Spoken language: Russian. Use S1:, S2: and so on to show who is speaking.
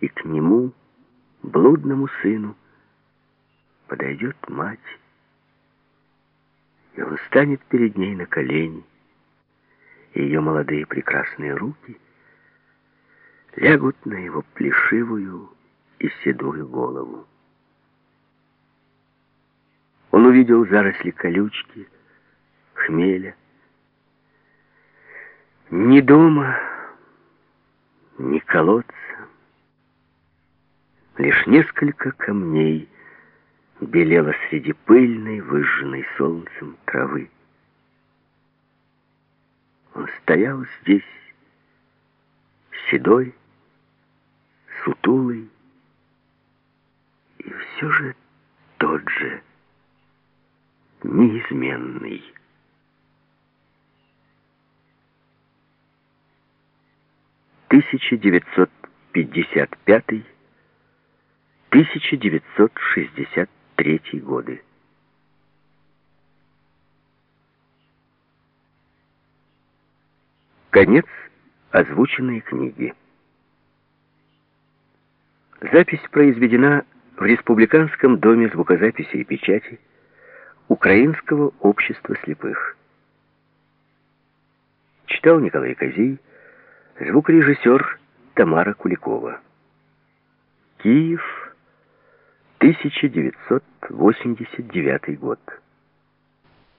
S1: и к нему, блудному сыну, подойдет мать, и он станет перед ней на колени, и ее молодые прекрасные руки лягут на его плешивую и седую голову. Он увидел заросли колючки, хмеля. Ни дома, ни колодца, лишь несколько камней белело среди пыльной, выжженной солнцем травы. Он стоял здесь, седой, сутулый, и все же тот же, неизменный. Тысяча девятьсот пятьдесят пятый 1963 годы. Конец озвученной книги. Запись произведена в Республиканском доме звукозаписи и печати Украинского общества слепых. Читал Николай Козий, звукорежиссер Тамара Куликова. Киев, 1989 год.